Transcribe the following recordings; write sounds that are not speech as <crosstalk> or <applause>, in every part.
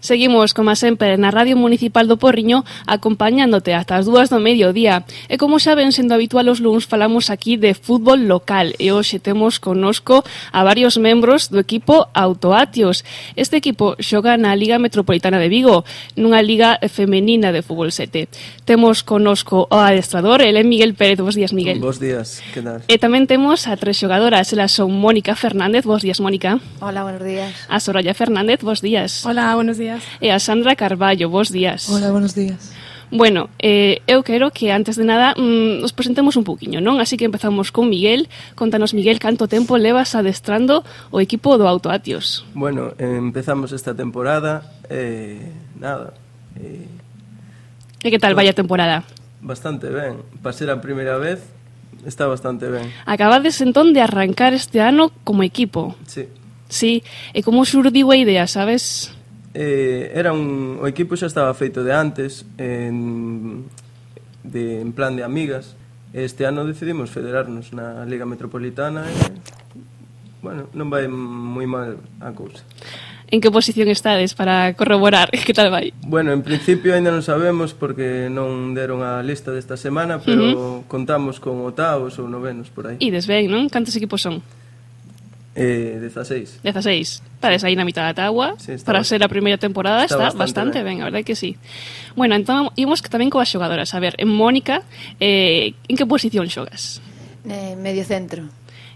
Seguimos, como sempre, na Radio Municipal do Porriño acompañándote hasta as dúas do mediodía. E como saben, sendo habitual os luns, falamos aquí de fútbol local e hoxe temos conosco a varios membros do equipo Autoatios. Este equipo xoga na Liga Metropolitana de Vigo, nunha liga femenina de fútbol 7. Temos conosco o adestrador, el é Miguel Pérez. Bos días, Miguel. Bos días, que tal? E tamén temos a tres xogadoras, elas son Mónica Fernández. Bos días, Mónica. Hola, buenos días. A Soraya Fernández. Bos días. Hola, buenos días días. E a Sandra Carballo, bons días. Hola, buenos días. Bueno, eh, eu quero que antes de nada mm, nos presentemos un poquinho, non? Así que empezamos con Miguel. Contanos, Miguel, canto tempo levas adestrando o equipo do Autoatios? Bueno, empezamos esta temporada, eh, nada... Eh, e que tal vaya temporada? Bastante ben. Para ser a primeira vez, está bastante ben. Acabades entón de arrancar este ano como equipo. Sí. Sí, e como xurdiu a idea, sabes? eh, era un, o equipo xa estaba feito de antes en, de, en plan de amigas este ano decidimos federarnos na Liga Metropolitana e bueno, non vai moi mal a cousa En que posición estades para corroborar <laughs> que tal vai? Bueno, en principio aínda non sabemos porque non deron a lista desta semana, pero uh -huh. contamos con oitavos ou novenos por aí. Ides ben, non? Cantos equipos son? Eh, 16. 16. Parece aí na mitad da Atagua. Sí, para ser a primeira temporada está, está bastante, bastante ben, a verdade que sí. Bueno, entón imos tamén coas xogadoras. A ver, en Mónica, eh, en que posición xogas? Eh, medio centro.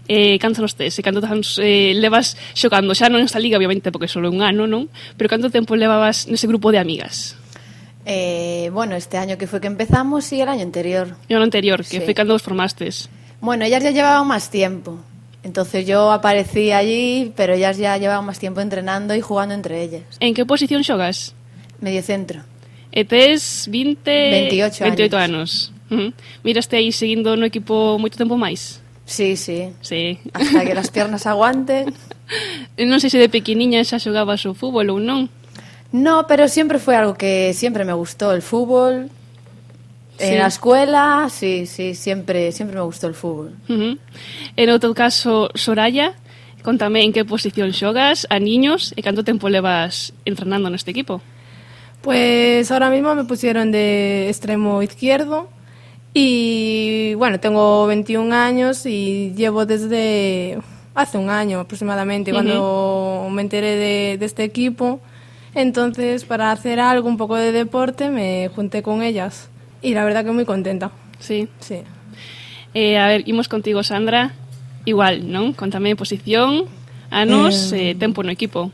Eh, canto nos tes? E canto tans, eh, levas xogando? Xa non esta liga, obviamente, porque solo un ano, non? Pero canto tempo levabas nese grupo de amigas? Eh, bueno, este año que foi que empezamos e el año anterior. E o ano anterior, que sí. foi cando os formastes. Bueno, ellas ya llevaban máis tiempo. Entonces yo aparecí allí, pero ellas ya llevaban más tiempo entrenando y jugando entre ellas. ¿En qué posición xogas? Mediocentro. E tes 20... 28, 28 anos. anos. Uh -huh. Miraste aí seguindo no equipo moito tempo máis? Sí, sí. Sí. Hasta que as piernas <laughs> aguanten. non sei se de pequeniña xa xogabas o fútbol ou non. No, pero sempre foi algo que sempre me gustou, el fútbol, Sí. En la escuela, sí, sí, siempre, siempre me gustó el fútbol. Uh -huh. En outro caso, Soraya, contame en que posición xogas a niños e canto tempo levas entrenando neste equipo. Pues ahora mismo me pusieron de extremo izquierdo y bueno, tengo 21 años y llevo desde hace un año aproximadamente cuando me enteré de, de este equipo. Entonces, para hacer algo, un poco de deporte, me junté con ellas Y la verdad que muy contenta. Sí. Sí. Eh, a ver, imos contigo, Sandra. Igual, non? Contame posición, anos, eh, eh tempo no equipo.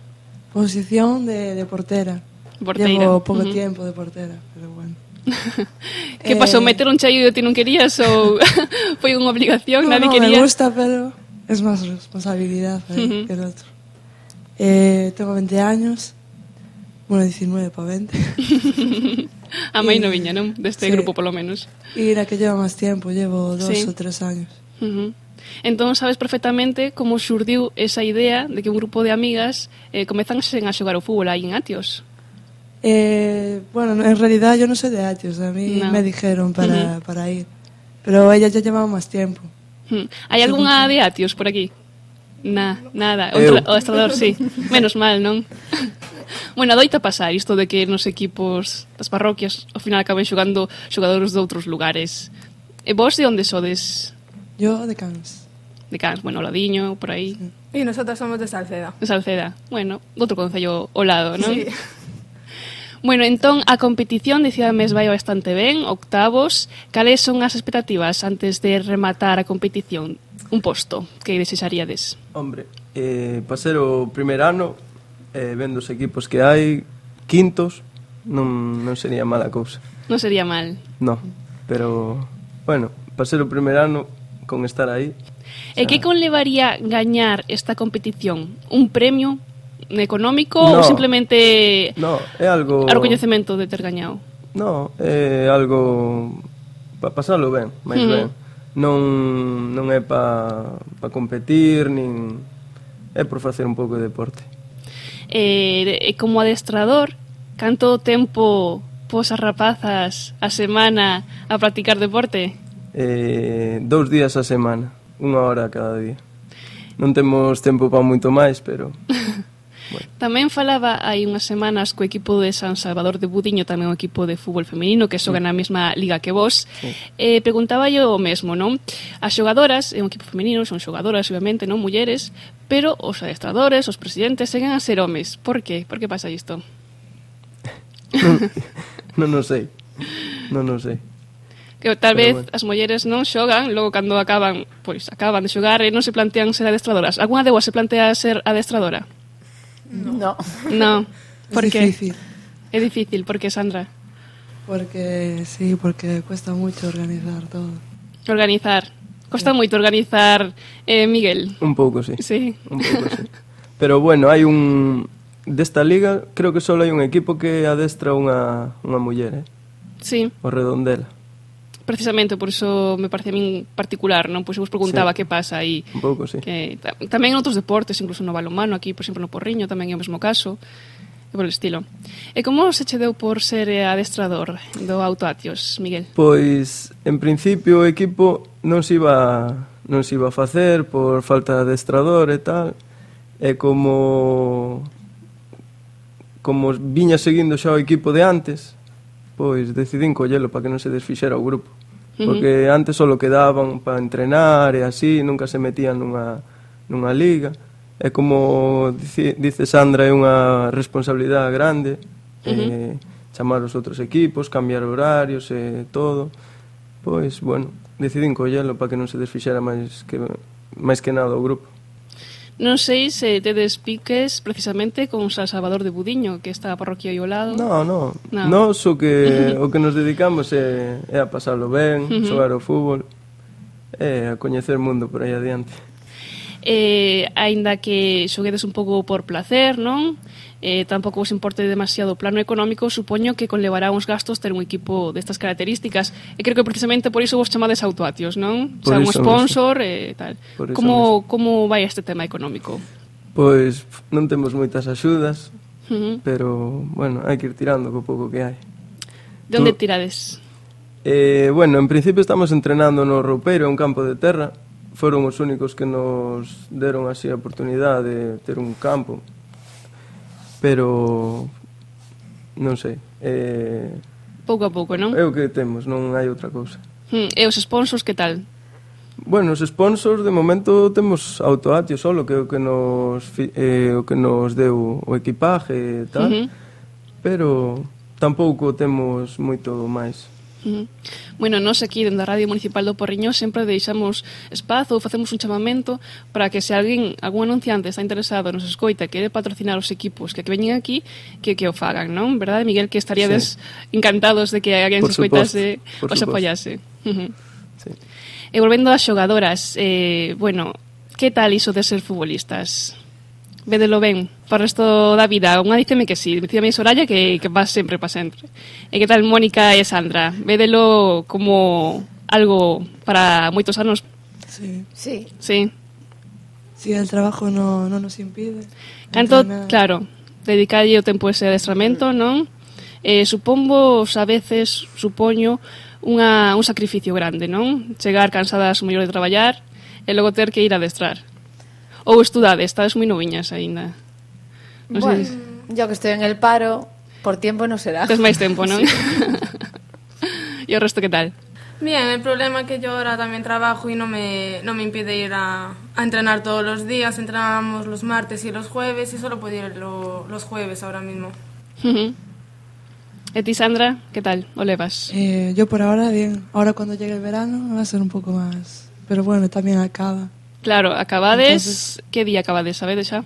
Posición de, de portera. Porteira. Llevo pouco uh -huh. tiempo de portera, pero bueno. <laughs> que pasou? Eh... Meter un chaio e ti non querías ou <laughs> foi unha obligación? No, Nadie no, quería? me gusta, pero es máis responsabilidad eh, uh -huh. que el otro. Eh, tengo 20 años, bueno, 19 para 20. A mãe non viña, non? Deste sí. grupo, polo menos. E era que lleva máis tempo, llevo dos sí. ou tres años. Uh -huh. Entón sabes perfectamente como xurdiu esa idea de que un grupo de amigas eh, comezan a xogar o fútbol aí en Atios. Eh, bueno, en realidad yo no soy de Atios, a mí no. me dijeron para, uh -huh. para ir, pero ella ya llevaba más tiempo. Hmm. ¿Hai algunha de Atios por aquí? Na, nada, o, tra, o estrador, sí. Menos mal, non? bueno, doita pasar isto de que nos equipos das parroquias ao final acaben xogando xogadores de outros lugares. E vos de onde sodes? Yo de Cans. De Cans, bueno, Ladiño, por aí. Sí. E nosotras somos de Salceda. De Salceda, bueno, outro concello ao lado, non? Sí. <laughs> Bueno, entón, a competición, decíades, vai bastante ben, octavos. Cales son as expectativas antes de rematar a competición? Un posto que desexaríades? Hombre, eh, para ser o primer ano, eh, vendo os equipos que hai, quintos, non, non sería mala cousa. Non sería mal. No, pero, bueno, para ser o primer ano, con estar aí... E xa... que conlevaría gañar esta competición? Un premio económico no, ou simplemente no, é algo... o recoñecemento de ter gañado? No, é algo para pasarlo ben, máis hmm. ben. Non, non é para pa competir, nin é por facer un pouco de deporte. Eh, eh, como adestrador, canto tempo pos as rapazas a semana a practicar deporte? Eh, dous días a semana, unha hora cada día. Non temos tempo para moito máis, pero Bueno. Tamén falaba hai unhas semanas co equipo de San Salvador de Budiño, tamén o equipo de fútbol femenino que xoga sí. na mesma liga que vos. Sí. Eh, preguntaba yo o mesmo, non? As xogadoras, é un equipo femenino, son xogadoras, obviamente, non mulleres, pero os adestradores, os presidentes, seguen a ser homes. Por que? Por que pasa isto? non, <laughs> non sei. Non, non sei que tal Pero vez bueno. as mulleres non xogan, logo cando acaban, pois acaban de xogar e non se plantean ser adestradoras. Alguna de vos se plantea ser adestradora? No. No. ¿Por es qué? difícil. Es difícil, porque Sandra. Porque sí, porque cuesta mucho organizar todo. Organizar. Cuesta sí. mucho organizar, eh, Miguel. Un pouco, sí. Sí. Un pouco, sí. Pero bueno, hai un desta liga, creo que só hai un equipo que adestra unha unha muller, eh? Sí. O Redondela precisamente por iso me parece a min particular, non? Pois eu vos preguntaba sí. que pasa aí. Un pouco, sí. Que, tamén en outros deportes, incluso no balonmano, aquí, por exemplo, no Porriño tamén é o mesmo caso e por el estilo. E como se che deu por ser adestrador do Autoatios, Miguel? Pois, en principio, o equipo non se iba, non se iba a facer por falta de adestrador e tal, e como como viña seguindo xa o equipo de antes, pois decidín collelo para que non se desfixera o grupo. Porque antes só quedaban para entrenar e así, nunca se metían nunha, nunha liga. E como dice, dice Sandra, é unha responsabilidade grande uh -huh. eh, chamar os outros equipos, cambiar horarios e eh, todo. Pois, bueno, decidín collelo para que non se desfixera máis que, máis que nada o grupo. Non sei se tedes piques precisamente con San Salvador de Budiño, que está a parroquia aí ao lado. No, no. no. Nos o que, <laughs> o que nos dedicamos é, é a pasarlo ben, uh -huh. xogar o fútbol, e a coñecer o mundo por aí adiante. Eh, aínda que xoguedes un pouco por placer, non? eh, tampouco vos importe demasiado o plano económico, supoño que conlevará uns gastos ter un equipo destas características. E creo que precisamente por iso vos chamades autoatios, non? Por o sea, un sponsor e eh, tal. Como, como vai este tema económico? Pois non temos moitas axudas, uh -huh. pero, bueno, hai que ir tirando co pouco que hai. De onde tirades? Eh, bueno, en principio estamos entrenando no roupeiro, un campo de terra. Foron os únicos que nos deron así a oportunidade de ter un campo pero non sei. Eh, pouco a pouco, non? É o que temos, non hai outra cousa. Hmm, e os sponsors que tal? Bueno, os sponsors de momento temos autoatio solo, que é o que nos eh, o que nos deu o equipaje e tal. Uh -huh. Pero tampouco temos moito máis. Uh -huh. Bueno, nós aquí dende a Radio Municipal do Porriño sempre deixamos espazo ou facemos un chamamento para que se alguén, algún anunciante está interesado, nos escoita, quere patrocinar os equipos que, que veñen aquí, que que o fagan, non? Verdade, Miguel, que estaríades sí. encantados de que alguén se escoitase ou se apoyase. Uh -huh. sí. E volvendo ás xogadoras, eh, bueno, que tal iso de ser futbolistas? Vedelo ben, para o resto da vida. Unha díceme que sí, díceme Soraya que, que vas sempre, pa sempre. E que tal Mónica e Sandra? Vedelo como algo para moitos anos. Sí. Sí. Sí. Sí, el trabajo no, no nos impide. Canto, claro, dedicarlle o tempo ese adestramento, non? Eh, supongo, a veces, supoño, unha, un sacrificio grande, non? Chegar cansadas o mellor de traballar e logo ter que ir a adestrar. Ou estudade, estades moi noviñas aínda. Non bueno, sei, yo que estoy en el paro, por tiempo no será. tes máis tempo, non? <laughs> <laughs> e o resto que tal? Bien, el problema es que yo ahora también trabajo y no me, no me impide ir a, a entrenar todos los días. Entrenábamos los martes y los jueves y solo puedo ir lo- los jueves ahora mismo. Ujú. E ti, Sandra, que tal? O levas? Eh, yo por ahora bien. Ahora cuando llegue el verano va a ser un poco más. Pero bueno, también acaba. Claro, acabades... Entonces... Que día acabades, sabedes xa?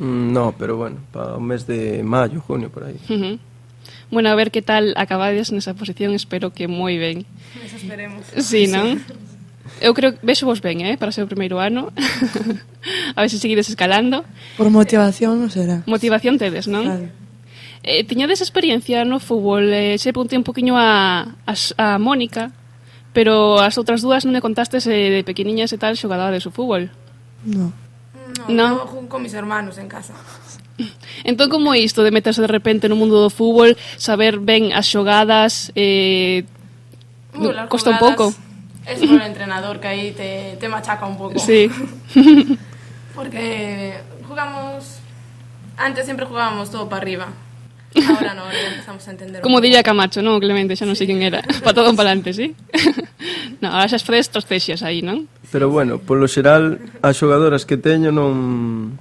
Mm, no, pero bueno, para o mes de maio, junio, por aí. Uh -huh. Bueno, a ver que tal acabades nesa posición, espero que moi ben. Nos esperemos. Sí, non? Eu creo que vexo vos ben, eh, para ser o primeiro ano. <laughs> a ver se seguides escalando. Por motivación non será. Motivación tedes, non? Claro. Eh, tiñades experiencia no fútbol, eh, se preguntei un poquinho a, a, a Mónica, Pero as outras dúas non me contastes se de pequeniñas e tal xogabades o fútbol. No. No, no. con mis hermanos en casa. <laughs> Entón, como é isto de meterse de repente no mundo do fútbol, saber ben as xogadas, eh, uh, las costa un pouco? Es por el entrenador que aí te, te machaca un pouco. Sí. <laughs> Porque jugamos... Antes sempre jugábamos todo para arriba. Ahora no, ahora empezamos a entender. Como diría Camacho, non, Clemente, xa non sí. sei quen era. <laughs> Para todo un palante, sí? <laughs> no, ahora xas fredes tostexas aí, non? Pero bueno, polo xeral, as xogadoras que teño non...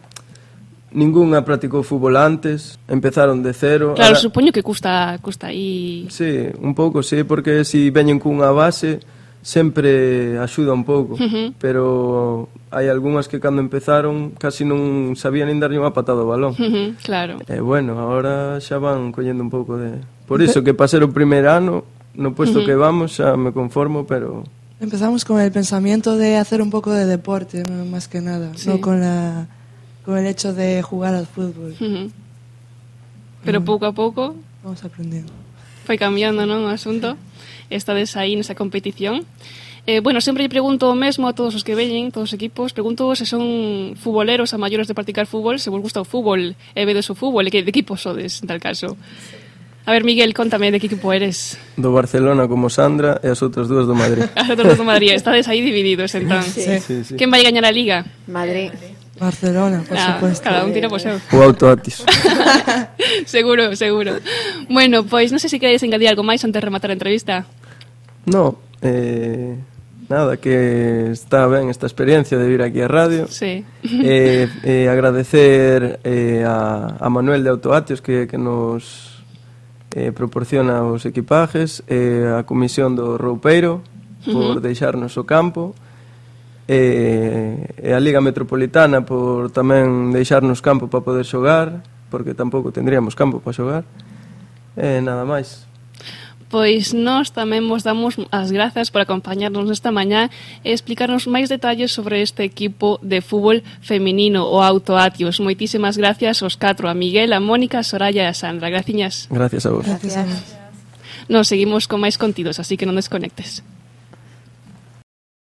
Ninguna practicou fútbol antes, empezaron de cero. Claro, ahora... supoño que custa, custa aí... Sí, un pouco, sí, porque si veñen cunha base sempre axuda un pouco, uh -huh. pero hai algunhas que cando empezaron casi non sabían nin darlle unha patada ao balón. <laughs> Claro. E eh, bueno, agora xa van collendo un pouco de... Por iso que pasar o primer ano, no puesto que vamos, xa me conformo, pero... Empezamos con el pensamiento de hacer un poco de deporte, más que nada, sí. no con, la, con el hecho de jugar al fútbol. Pero pouco a pouco... Vamos aprendendo. Foi cambiando, non, o asunto. Estades aí nesa competición. Eh, bueno, sempre lle pregunto o mesmo a todos os que veñen, todos os equipos, pregunto se son futboleros a maiores de practicar fútbol, se vos gusta o fútbol, e vedes o fútbol, e que de equipo sodes, en tal caso. A ver, Miguel, contame de que equipo eres. Do Barcelona como Sandra e as outras dúas do Madrid. <laughs> as outras dúas do Madrid, estades aí divididos, entón. Sí. Sí, sí. Quen vai gañar a Liga? Madrid. Barcelona, por ah, supuesto. Cada un tira por seu. O autoatis. <laughs> seguro, seguro. Bueno, pois non sei se queréis engadir algo máis antes de rematar a entrevista. No, Eh, nada, que está ben esta experiencia de vir aquí a radio. Sí. Eh, eh, agradecer eh, a, a Manuel de Autoatios que, que nos eh, proporciona os equipajes, eh, a Comisión do Roupeiro por uh -huh. deixarnos o campo, eh, e a Liga Metropolitana por tamén deixarnos campo para poder xogar, porque tampouco tendríamos campo para xogar. Eh, nada máis. Pois nós tamén vos damos as grazas por acompañarnos esta mañá e explicarnos máis detalles sobre este equipo de fútbol feminino, o Autoatios. Moitísimas gracias aos catro, a Miguel, a Mónica, a Soraya e a Sandra. Graciñas. Gracias a vos. Gracias. Nos seguimos con máis contidos, así que non desconectes.